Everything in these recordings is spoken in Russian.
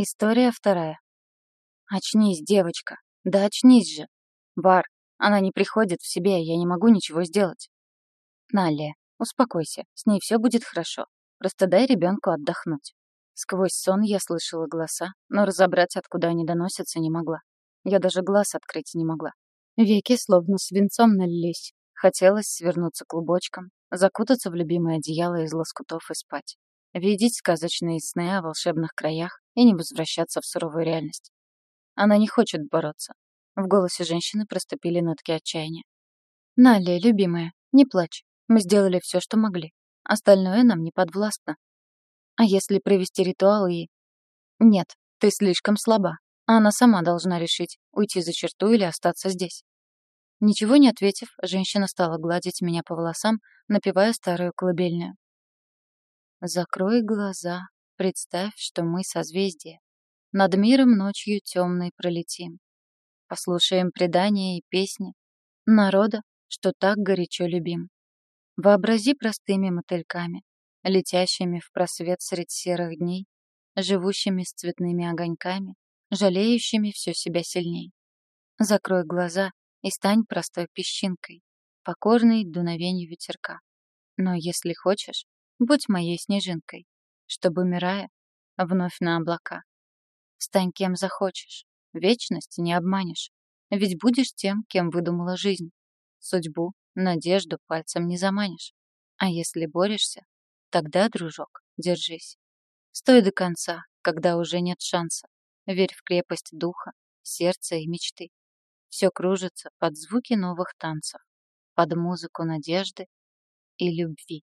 История вторая. Очнись, девочка. Да очнись же. Вар, она не приходит в себя, я не могу ничего сделать. Налия, успокойся, с ней все будет хорошо. Просто дай ребенку отдохнуть. Сквозь сон я слышала голоса, но разобрать, откуда они доносятся, не могла. Я даже глаз открыть не могла. Веки словно свинцом налились. Хотелось свернуться клубочком, закутаться в любимое одеяло из лоскутов и спать. Видеть сказочные сны о волшебных краях и не возвращаться в суровую реальность. Она не хочет бороться. В голосе женщины проступили нотки отчаяния. «Налли, любимая, не плачь. Мы сделали все, что могли. Остальное нам не подвластно. А если провести ритуал и... Нет, ты слишком слаба. Она сама должна решить, уйти за черту или остаться здесь. Ничего не ответив, женщина стала гладить меня по волосам, напевая старую колыбельную. «Закрой глаза, представь, что мы созвездие. Над миром ночью темной пролетим. Послушаем предания и песни народа, что так горячо любим. Вообрази простыми мотыльками, летящими в просвет средь серых дней, живущими с цветными огоньками, жалеющими все себя сильней. Закрой глаза и стань простой песчинкой, покорной дуновению ветерка. Но если хочешь, будь моей снежинкой, чтобы, умирая, вновь на облака. Стань кем захочешь, вечность не обманешь, ведь будешь тем, кем выдумала жизнь. Судьбу, надежду пальцем не заманишь. А если борешься, тогда, дружок, держись. Стой до конца, когда уже нет шанса. Верь в крепость духа, сердца и мечты. Все кружится под звуки новых танцев, под музыку надежды и любви.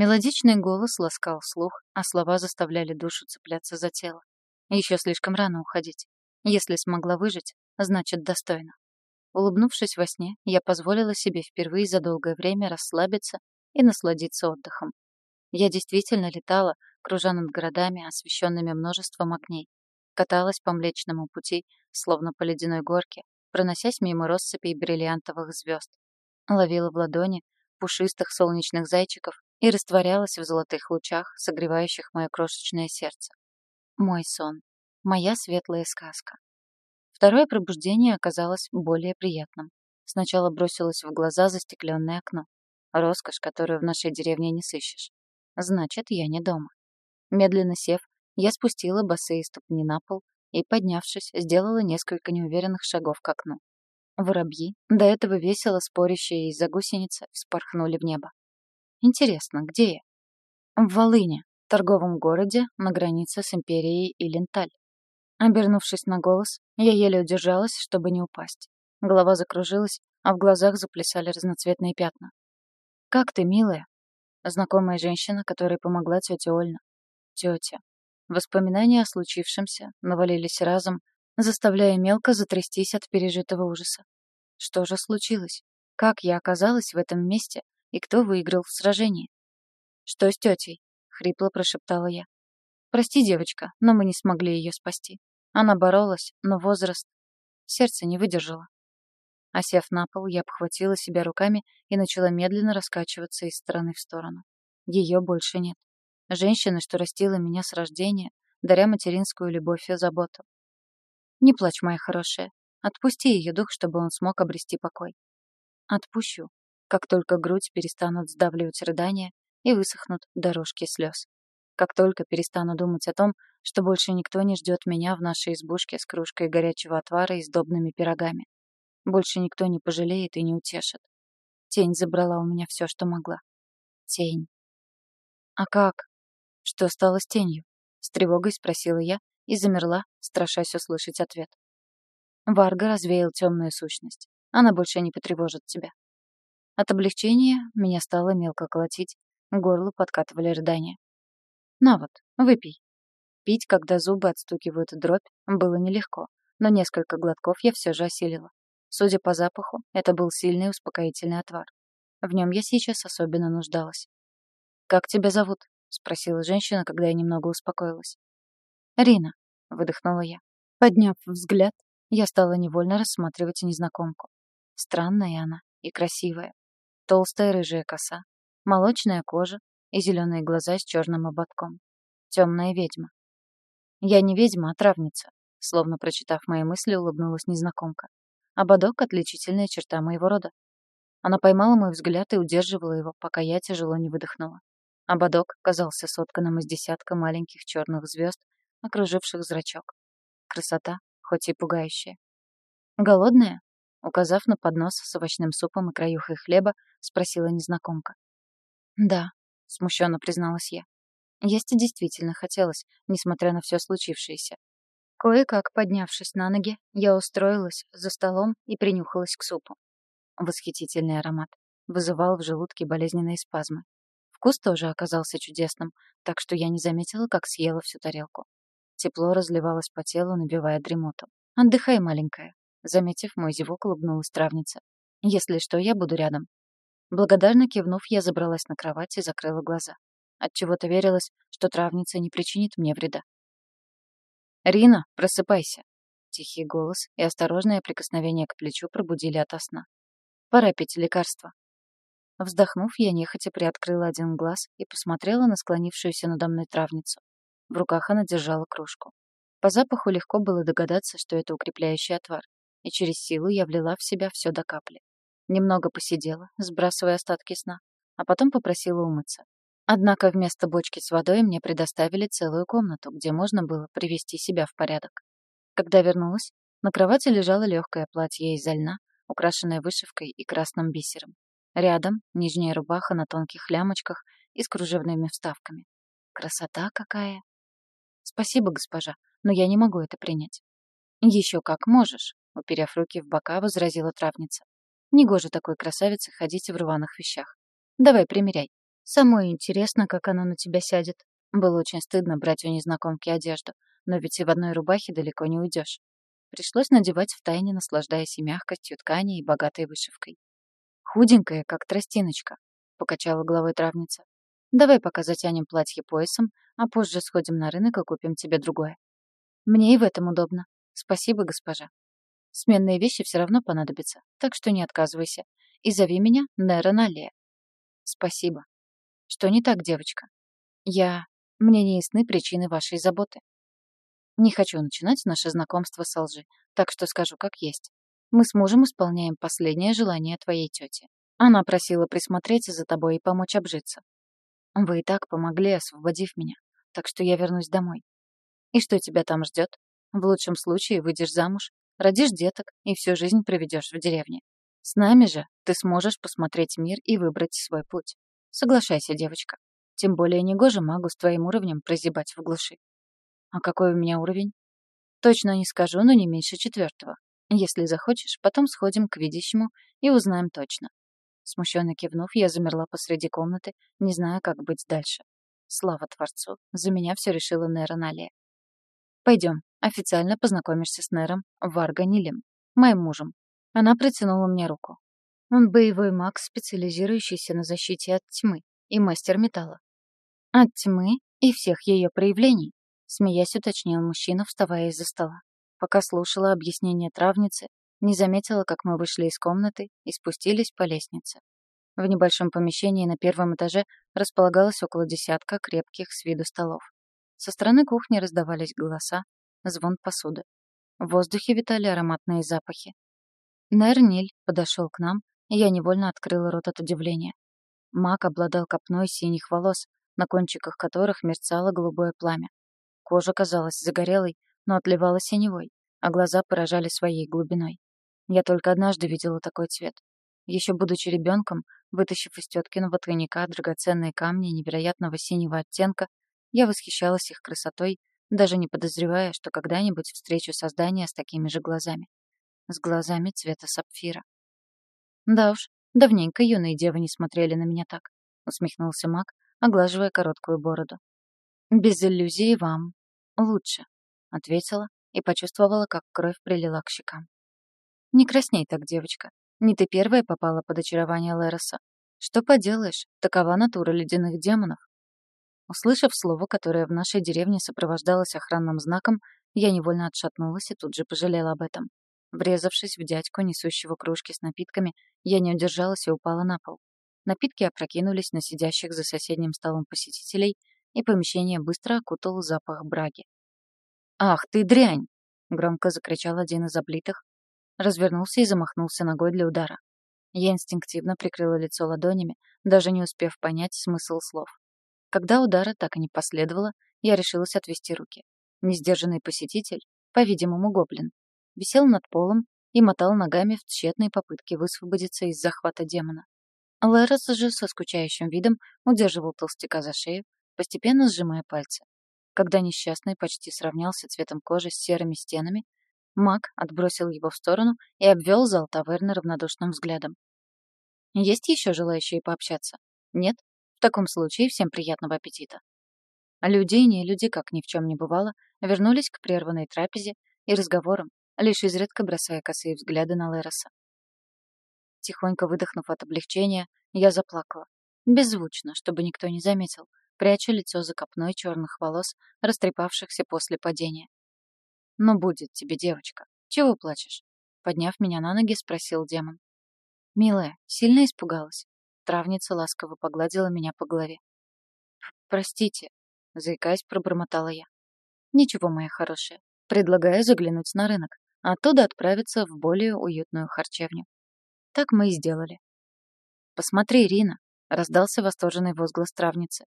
Мелодичный голос ласкал слух, а слова заставляли душу цепляться за тело. Еще слишком рано уходить. Если смогла выжить, значит достойно. Улыбнувшись во сне, я позволила себе впервые за долгое время расслабиться и насладиться отдыхом. Я действительно летала, кружа над городами, освещенными множеством огней. Каталась по Млечному пути, словно по ледяной горке, проносясь мимо россыпей бриллиантовых звезд. Ловила в ладони пушистых солнечных зайчиков и растворялась в золотых лучах, согревающих мое крошечное сердце. Мой сон. Моя светлая сказка. Второе пробуждение оказалось более приятным. Сначала бросилось в глаза застекленное окно. Роскошь, которую в нашей деревне не сыщешь. Значит, я не дома. Медленно сев, я спустила босые ступни на пол и, поднявшись, сделала несколько неуверенных шагов к окну. Воробьи, до этого весело спорящие из-за гусеницы, вспорхнули в небо. Интересно, где я? В Волыне, торговом городе на границе с империей Иленталь. Обернувшись на голос, я еле удержалась, чтобы не упасть. Голова закружилась, а в глазах заплясали разноцветные пятна. «Как ты, милая?» Знакомая женщина, которая помогла тете Ольна. Тетя. Воспоминания о случившемся навалились разом, заставляя мелко затрястись от пережитого ужаса. Что же случилось? Как я оказалась в этом месте и кто выиграл в сражении? «Что с тетей?» — хрипло прошептала я. «Прости, девочка, но мы не смогли ее спасти. Она боролась, но возраст... Сердце не выдержало. Осев на пол, я обхватила себя руками и начала медленно раскачиваться из стороны в сторону. Ее больше нет. Женщина, что растила меня с рождения, даря материнскую любовь и заботу. Не плачь, моя хорошая. Отпусти ее дух, чтобы он смог обрести покой. Отпущу, как только грудь перестанут сдавливать рыдания и высохнут дорожки слез. Как только перестану думать о том, что больше никто не ждет меня в нашей избушке с кружкой горячего отвара и сдобными пирогами. Больше никто не пожалеет и не утешит. Тень забрала у меня все, что могла. Тень. А как? Что стало с тенью? С тревогой спросила я и замерла, страшась услышать ответ. Варга развеял темную сущность. Она больше не потревожит тебя. От облегчения меня стало мелко колотить, горло подкатывали рыдания. На вот, выпей. Пить, когда зубы отстукивают дробь, было нелегко, но несколько глотков я все же осилила. Судя по запаху, это был сильный успокоительный отвар. В нем я сейчас особенно нуждалась. «Как тебя зовут?» — спросила женщина, когда я немного успокоилась. «Рина», — выдохнула я. Подняв взгляд, я стала невольно рассматривать незнакомку. Странная она и красивая. Толстая рыжая коса, молочная кожа и зеленые глаза с черным ободком. Темная ведьма. Я не ведьма, а травница. Словно прочитав мои мысли, улыбнулась незнакомка. Ободок — отличительная черта моего рода. Она поймала мой взгляд и удерживала его, пока я тяжело не выдохнула. Ободок казался сотканным из десятка маленьких черных звезд, окруживших зрачок. Красота, хоть и пугающая. «Голодная?» Указав на поднос с овощным супом и краюхой хлеба, спросила незнакомка. «Да», — смущенно призналась я. Есть действительно хотелось, несмотря на все случившееся. Кое-как поднявшись на ноги, я устроилась за столом и принюхалась к супу. Восхитительный аромат. Вызывал в желудке болезненные спазмы. Вкус тоже оказался чудесным, так что я не заметила, как съела всю тарелку. Тепло разливалось по телу, набивая дремоту. «Отдыхай, маленькая», — заметив мой зевок, улыбнулась травница. «Если что, я буду рядом». Благодарно кивнув, я забралась на кровать и закрыла глаза. Отчего-то верилось, что травница не причинит мне вреда. «Рина, просыпайся!» Тихий голос и осторожное прикосновение к плечу пробудили ото сна. «Пора пить лекарство». Вздохнув, я нехотя приоткрыла один глаз и посмотрела на склонившуюся надо мной травницу. В руках она держала кружку. По запаху легко было догадаться, что это укрепляющий отвар, и через силу я влила в себя все до капли. Немного посидела, сбрасывая остатки сна, а потом попросила умыться. Однако вместо бочки с водой мне предоставили целую комнату, где можно было привести себя в порядок. Когда вернулась, на кровати лежало легкое платье из льна, украшенное вышивкой и красным бисером. Рядом — нижняя рубаха на тонких лямочках и с кружевными вставками. Красота какая! Спасибо, госпожа, но я не могу это принять. Еще как можешь, уперев руки в бока, возразила травница. Негоже такой красавице ходить в рваных вещах. Давай, примеряй. Самое интересно, как оно на тебя сядет. Было очень стыдно брать у незнакомки одежду, но ведь и в одной рубахе далеко не уйдешь. Пришлось надевать втайне, наслаждаясь и мягкостью ткани, и богатой вышивкой. «Худенькая, как тростиночка», — покачала головой травница. «Давай пока затянем платье поясом, а позже сходим на рынок и купим тебе другое. Мне и в этом удобно. Спасибо, госпожа. Сменные вещи все равно понадобятся, так что не отказывайся. И зови меня Нера Налия. Спасибо. Что не так, девочка? Я... Мне не ясны причины вашей заботы. Не хочу начинать наше знакомство с лжи, так что скажу как есть. Мы с мужем исполняем последнее желание твоей тети. Она просила присмотреть за тобой и помочь обжиться. Вы и так помогли, освободив меня, так что я вернусь домой. И что тебя там ждет? В лучшем случае выйдешь замуж, родишь деток и всю жизнь проведешь в деревне. С нами же ты сможешь посмотреть мир и выбрать свой путь. Соглашайся, девочка. Тем более негоже магу с твоим уровнем прозябать в глуши. А какой у меня уровень? Точно не скажу, но не меньше четвертого. Если захочешь, потом сходим к видящему и узнаем точно. Смущенно кивнув, я замерла посреди комнаты, не зная, как быть дальше. Слава Творцу, за меня все решила Нера. Пойдем, официально познакомишься с Нером Варганилем, моим мужем. Она протянула мне руку. Он боевой маг, специализирующийся на защите от тьмы, и мастер металла. От тьмы и всех ее проявлений, смеясь уточнил мужчина, вставая из-за стола. Пока слушала объяснение травницы, не заметила, как мы вышли из комнаты и спустились по лестнице. В небольшом помещении на первом этаже располагалось около десятка крепких с виду столов. Со стороны кухни раздавались голоса, звон посуды. В воздухе витали ароматные запахи. Нерниль подошел к нам я невольно открыла рот от удивления. Маг обладал копной синих волос, на кончиках которых мерцало голубое пламя. Кожа казалась загорелой, но отливала синевой, а глаза поражали своей глубиной. Я только однажды видела такой цвет. Еще будучи ребенком, вытащив из теткиного тайника драгоценные камни невероятного синего оттенка, я восхищалась их красотой, даже не подозревая, что когда-нибудь встречу создание с такими же глазами. С глазами цвета сапфира. «Да уж, давненько юные девы не смотрели на меня так», — усмехнулся маг, оглаживая короткую бороду. «Без иллюзий вам лучше», — ответила и почувствовала, как кровь прилила к щекам. «Не красней так, девочка. Не ты первая попала под очарование Лероса. Что поделаешь, такова натура ледяных демонов». Услышав слово, которое в нашей деревне сопровождалось охранным знаком, я невольно отшатнулась и тут же пожалела об этом. Врезавшись в дядьку, несущего кружки с напитками, я не удержалась и упала на пол. Напитки опрокинулись на сидящих за соседним столом посетителей, и помещение быстро окутал запах браги. «Ах ты дрянь!» — громко закричал один из облитых, развернулся и замахнулся ногой для удара. Я инстинктивно прикрыла лицо ладонями, даже не успев понять смысл слов. Когда удара так и не последовало, я решилась отвести руки. Несдержанный посетитель, по-видимому, гоблин, висел над полом и мотал ногами в тщетной попытке высвободиться из захвата демона. Лерос же со скучающим видом удерживал толстяка за шею, постепенно сжимая пальцы. Когда несчастный почти сравнялся цветом кожи с серыми стенами, маг отбросил его в сторону и обвел зал таверны равнодушным взглядом. «Есть еще желающие пообщаться? Нет? В таком случае всем приятного аппетита». Люди и не люди, как ни в чем не бывало, вернулись к прерванной трапезе и разговорам, лишь изредка бросая косые взгляды на Лероса. Тихонько выдохнув от облегчения, я заплакала. Беззвучно, чтобы никто не заметил, пряча лицо за копной черных волос, растрепавшихся после падения. «Ну, будет тебе, девочка. Чего плачешь?» Подняв меня на ноги, спросил демон. «Милая, сильно испугалась?» Травница ласково погладила меня по голове. «Простите», — заикаясь, пробормотала я. «Ничего, моя хорошая. Предлагаю заглянуть на рынок, а оттуда отправиться в более уютную харчевню. Так мы и сделали. «Посмотри, Рина!» — раздался восторженный возглас травницы.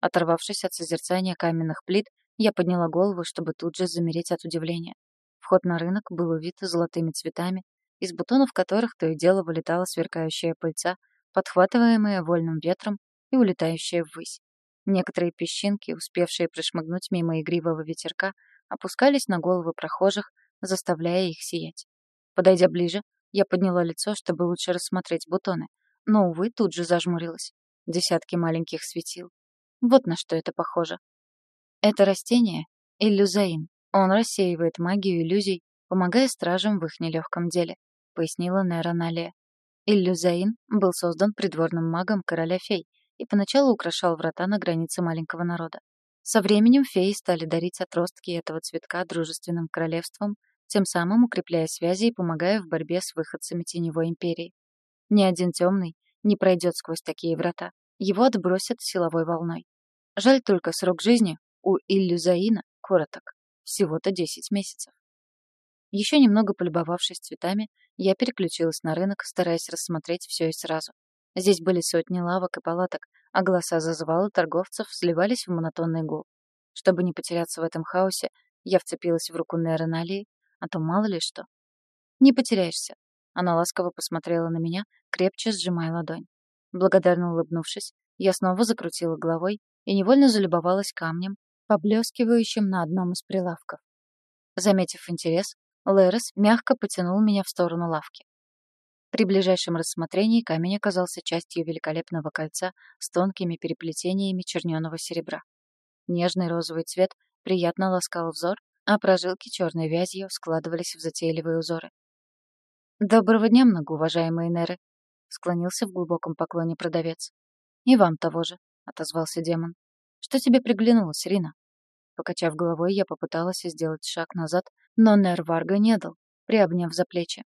Оторвавшись от созерцания каменных плит, я подняла голову, чтобы тут же замереть от удивления. Вход на рынок был увит золотыми цветами, из бутонов которых то и дело вылетала сверкающая пыльца, подхватываемая вольным ветром и улетающая ввысь. Некоторые песчинки, успевшие прошмыгнуть мимо игривого ветерка, опускались на головы прохожих, заставляя их сиять. Подойдя ближе, я подняла лицо, чтобы лучше рассмотреть бутоны, но, увы, тут же зажмурилась. Десятки маленьких светил. Вот на что это похоже. Это растение — иллюзаин. Он рассеивает магию иллюзий, помогая стражам в их нелегком деле, пояснила Нера Налия. Иллюзаин был создан придворным магом короля фей и поначалу украшал врата на границе маленького народа. Со временем феи стали дарить отростки этого цветка дружественным королевствам тем самым укрепляя связи и помогая в борьбе с выходцами Теневой Империи. Ни один темный не пройдет сквозь такие врата. Его отбросят силовой волной. Жаль только срок жизни у Иллюзаина короток. Всего-то 10 месяцев. Еще немного полюбовавшись цветами, я переключилась на рынок, стараясь рассмотреть все и сразу. Здесь были сотни лавок и палаток, а голоса зазывала торговцев сливались в монотонный гул. Чтобы не потеряться в этом хаосе, я вцепилась в руку Налии а то мало ли что. Не потеряешься. Она ласково посмотрела на меня, крепче сжимая ладонь. Благодарно улыбнувшись, я снова закрутила головой и невольно залюбовалась камнем, поблескивающим на одном из прилавков. Заметив интерес, Лерес мягко потянул меня в сторону лавки. При ближайшем рассмотрении камень оказался частью великолепного кольца с тонкими переплетениями черненого серебра. Нежный розовый цвет приятно ласкал взор, а прожилки черной вязью складывались в затейливые узоры. «Доброго дня, многоуважаемые Неры!» — склонился в глубоком поклоне продавец. «И вам того же», — отозвался демон. «Что тебе приглянулось, Рина?» Покачав головой, я попыталась сделать шаг назад, но Нер Варга не дал, приобняв за плечи.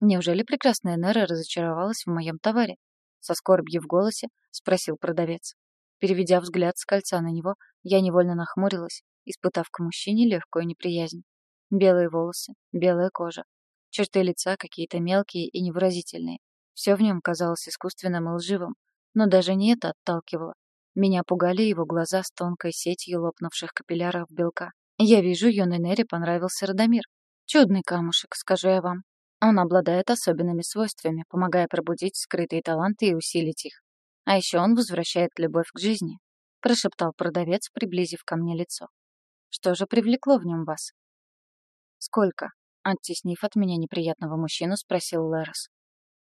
«Неужели прекрасная Нера разочаровалась в моем товаре?» Со скорбью в голосе спросил продавец. Переведя взгляд с кольца на него, я невольно нахмурилась испытав к мужчине легкую неприязнь. Белые волосы, белая кожа. Черты лица какие-то мелкие и невыразительные. Все в нем казалось искусственным и лживым. Но даже не это отталкивало. Меня пугали его глаза с тонкой сетью лопнувших капилляров белка. Я вижу, юной Нере понравился Радомир. Чудный камушек, скажу я вам. Он обладает особенными свойствами, помогая пробудить скрытые таланты и усилить их. А еще он возвращает любовь к жизни, прошептал продавец, приблизив ко мне лицо. Что же привлекло в нем вас? Сколько? Оттеснив от меня неприятного мужчину, спросил Лерос.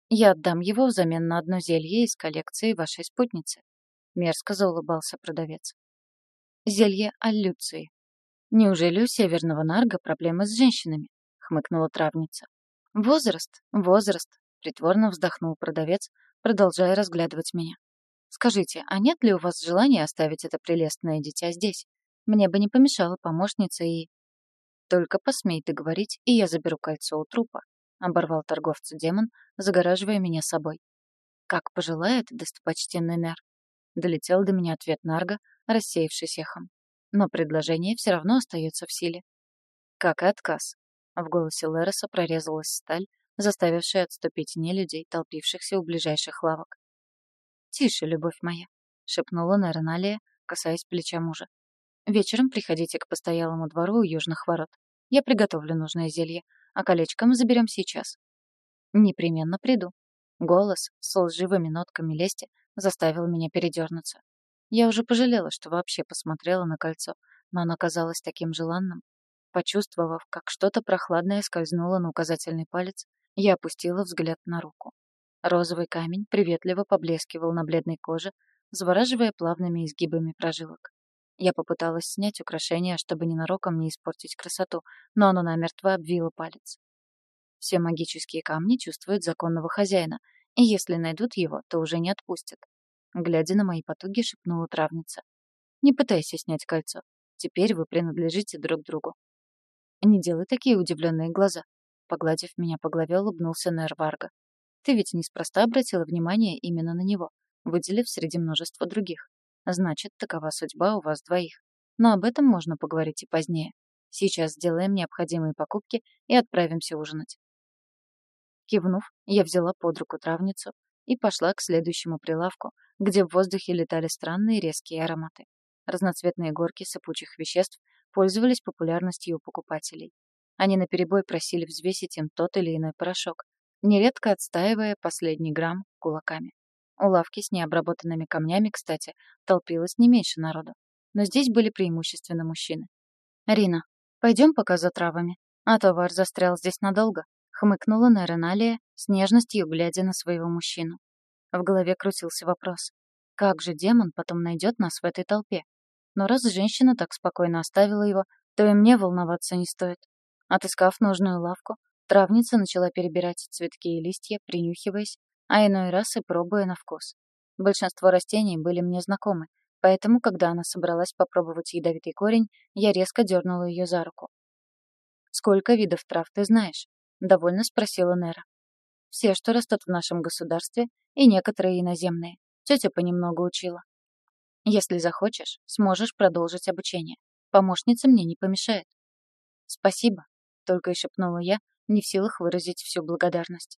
Я отдам его взамен на одно зелье из коллекции вашей спутницы. Мерзко заулыбался продавец. Зелье аллюции. Неужели у северного нарга проблемы с женщинами? Хмыкнула травница. Возраст, возраст, притворно вздохнул продавец, продолжая разглядывать меня. Скажите, а нет ли у вас желания оставить это прелестное дитя здесь? Мне бы не помешала помощница и... Только посмей ты говорить, и я заберу кольцо у трупа, — оборвал торговца демон, загораживая меня собой. Как пожелает достопочтенный Нер. Долетел до меня ответ Нарга, рассеявшись эхом. Но предложение все равно остается в силе. Как и отказ. В голосе Лероса прорезалась сталь, заставившая отступить не людей, толпившихся у ближайших лавок. «Тише, любовь моя», — шепнула Нероналия, касаясь плеча мужа. «Вечером приходите к постоялому двору у южных ворот. Я приготовлю нужное зелье, а колечко мы заберем сейчас». «Непременно приду». Голос с лживыми нотками лести заставил меня передернуться. Я уже пожалела, что вообще посмотрела на кольцо, но оно казалось таким желанным. Почувствовав, как что-то прохладное скользнуло на указательный палец, я опустила взгляд на руку. Розовый камень приветливо поблескивал на бледной коже, завораживая плавными изгибами прожилок. Я попыталась снять украшение, чтобы ненароком не испортить красоту, но оно намертво обвило палец. Все магические камни чувствуют законного хозяина, и если найдут его, то уже не отпустят. Глядя на мои потуги, шепнула травница. «Не пытайся снять кольцо. Теперь вы принадлежите друг другу». «Не делай такие удивленные глаза», — погладив меня по голове, улыбнулся Нер Варга. «Ты ведь неспроста обратила внимание именно на него, выделив среди множества других. Значит, такова судьба у вас двоих. Но об этом можно поговорить и позднее. Сейчас сделаем необходимые покупки и отправимся ужинать». Кивнув, я взяла под руку травницу и пошла к следующему прилавку, где в воздухе летали странные резкие ароматы. Разноцветные горки сыпучих веществ пользовались популярностью у покупателей. Они наперебой просили взвесить им тот или иной порошок, нередко отстаивая последний грамм кулаками. У лавки с необработанными камнями, кстати, толпилось не меньше народу. Но здесь были преимущественно мужчины. «Рина, пойдем пока за травами, а товар застрял здесь надолго», хмыкнула Нереналия с нежностью, глядя на своего мужчину. В голове крутился вопрос. Как же демон потом найдет нас в этой толпе? Но раз женщина так спокойно оставила его, то и мне волноваться не стоит. Отыскав нужную лавку, травница начала перебирать цветки и листья, принюхиваясь, а иной раз и пробуя на вкус. Большинство растений были мне знакомы, поэтому, когда она собралась попробовать ядовитый корень, я резко дернула ее за руку. «Сколько видов трав ты знаешь?» — довольно спросила Нера. «Все, что растут в нашем государстве, и некоторые иноземные. Тетя понемногу учила. Если захочешь, сможешь продолжить обучение. Помощница мне не помешает. Спасибо, только и шепнула я, не в силах выразить всю благодарность.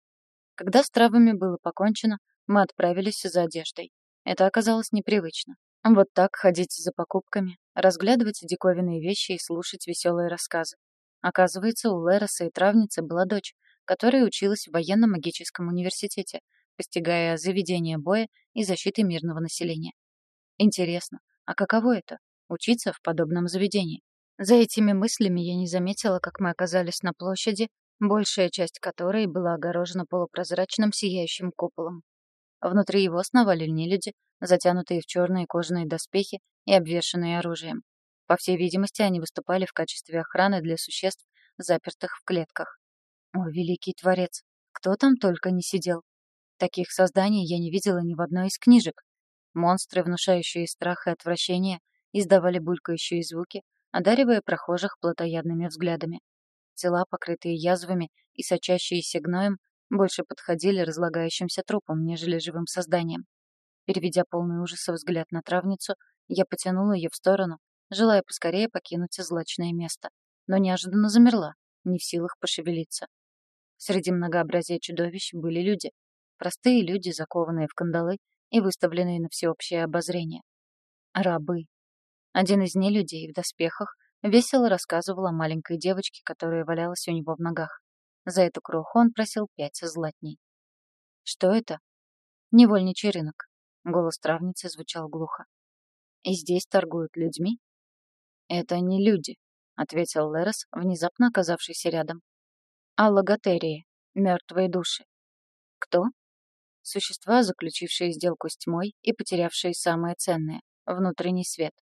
Когда с травами было покончено, мы отправились за одеждой. Это оказалось непривычно. Вот так ходить за покупками, разглядывать диковинные вещи и слушать веселые рассказы. Оказывается, у Лероса и травницы была дочь, которая училась в военно-магическом университете, постигая заведение боя и защиты мирного населения. Интересно, а каково это — учиться в подобном заведении? За этими мыслями я не заметила, как мы оказались на площади, большая часть которой была огорожена полупрозрачным сияющим куполом. Внутри его сновали нелюди, затянутые в черные кожаные доспехи и обвешанные оружием. По всей видимости, они выступали в качестве охраны для существ, запертых в клетках. О, великий творец! Кто там только не сидел! Таких созданий я не видела ни в одной из книжек. Монстры, внушающие страх и отвращение, издавали булькающие звуки, одаривая прохожих плотоядными взглядами. Тела, покрытые язвами и сочащиеся гноем, больше подходили разлагающимся трупам, нежели живым созданиям. Переведя полный ужаса взгляд на травницу, я потянула ее в сторону, желая поскорее покинуть злачное место, но неожиданно замерла, не в силах пошевелиться. Среди многообразия чудовищ были люди, Простые люди, закованные в кандалы и выставленные на всеобщее обозрение. Рабы. Один из нелюдей в доспехах весело рассказывал о маленькой девочке, которая валялась у него в ногах. За эту кроху он просил пять златней. «Что это?» «Невольничий рынок», — голос травницы звучал глухо. «И здесь торгуют людьми?» «Это не люди», — ответил Лерос, внезапно оказавшийся рядом. «А логотерии, мертвые души». «Кто?» Существа, заключившие сделку с тьмой и потерявшие самое ценное — внутренний свет.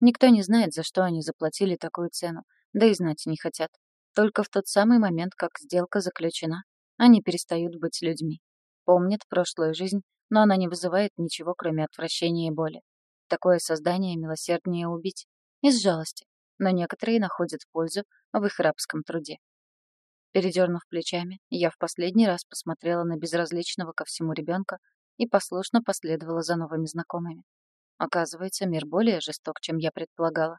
Никто не знает, за что они заплатили такую цену, да и знать не хотят. Только в тот самый момент, как сделка заключена, они перестают быть людьми. Помнят прошлую жизнь, но она не вызывает ничего, кроме отвращения и боли. Такое создание милосерднее убить. Из жалости. Но некоторые находят пользу в их рабском труде. Передернув плечами, я в последний раз посмотрела на безразличного ко всему ребенка и послушно последовала за новыми знакомыми. Оказывается, мир более жесток, чем я предполагала.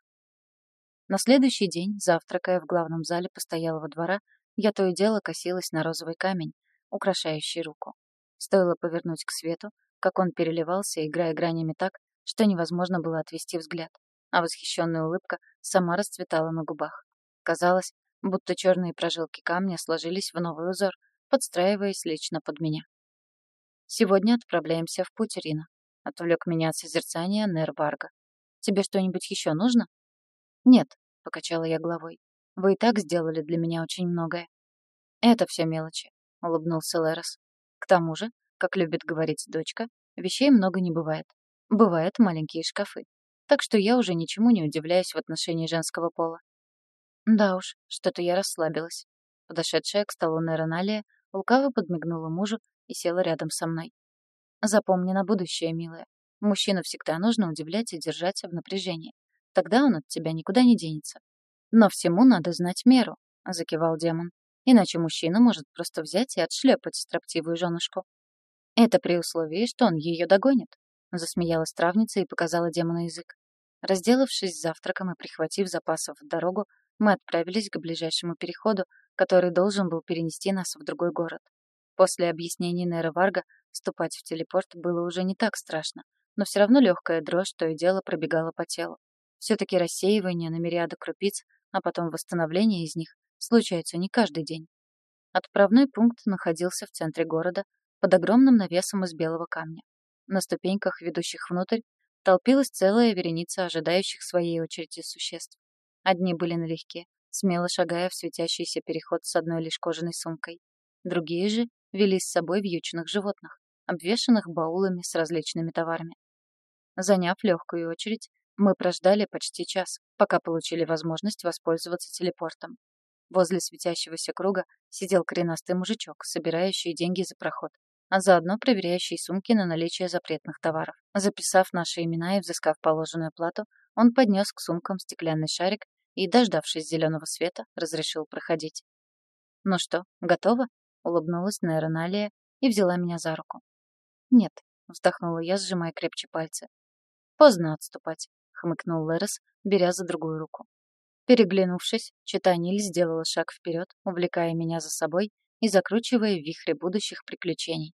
На следующий день, завтракая в главном зале постоялого двора, я то и дело косилась на розовый камень, украшающий руку. Стоило повернуть к свету, как он переливался, играя гранями так, что невозможно было отвести взгляд, а восхищенная улыбка сама расцветала на губах. Казалось, будто черные прожилки камня сложились в новый узор, подстраиваясь лично под меня. «Сегодня отправляемся в путь, Рина», — отвлек меня от созерцания Нер Варга. «Тебе что-нибудь еще нужно?» «Нет», — покачала я головой. «Вы и так сделали для меня очень многое». «Это все мелочи», — улыбнулся Лерос. «К тому же, как любит говорить дочка, вещей много не бывает. Бывают маленькие шкафы. Так что я уже ничему не удивляюсь в отношении женского пола. Да уж, что-то я расслабилась. Подошедшая к столу Нероналия лукаво подмигнула мужу и села рядом со мной. Запомни на будущее, милая. Мужчину всегда нужно удивлять и держать в напряжении. Тогда он от тебя никуда не денется. Но всему надо знать меру, закивал демон. Иначе мужчина может просто взять и отшлепать строптивую женушку. Это при условии, что он ее догонит. Засмеялась травница и показала демону язык. Разделавшись завтраком и прихватив запасов в дорогу, мы отправились к ближайшему переходу, который должен был перенести нас в другой город. После объяснений Нера Варга вступать в телепорт было уже не так страшно, но все равно легкая дрожь то и дело пробегала по телу. Все-таки рассеивание на мириады крупиц, а потом восстановление из них случается не каждый день. Отправной пункт находился в центре города, под огромным навесом из белого камня. На ступеньках, ведущих внутрь, толпилась целая вереница ожидающих своей очереди существ. Одни были налегке, смело шагая в светящийся переход с одной лишь кожаной сумкой. Другие же вели с собой вьючных животных, обвешанных баулами с различными товарами. Заняв легкую очередь, мы прождали почти час, пока получили возможность воспользоваться телепортом. Возле светящегося круга сидел коренастый мужичок, собирающий деньги за проход, а заодно проверяющий сумки на наличие запретных товаров. Записав наши имена и взыскав положенную плату, он поднес к сумкам стеклянный шарик и, дождавшись зеленого света, разрешил проходить. «Ну что, готово?» — улыбнулась Нейроналия и взяла меня за руку. «Нет», — вздохнула я, сжимая крепче пальцы. «Поздно отступать хмыкнул Лерес, беря за другую руку. Переглянувшись, Читаниль сделала шаг вперед, увлекая меня за собой и закручивая в вихре будущих приключений.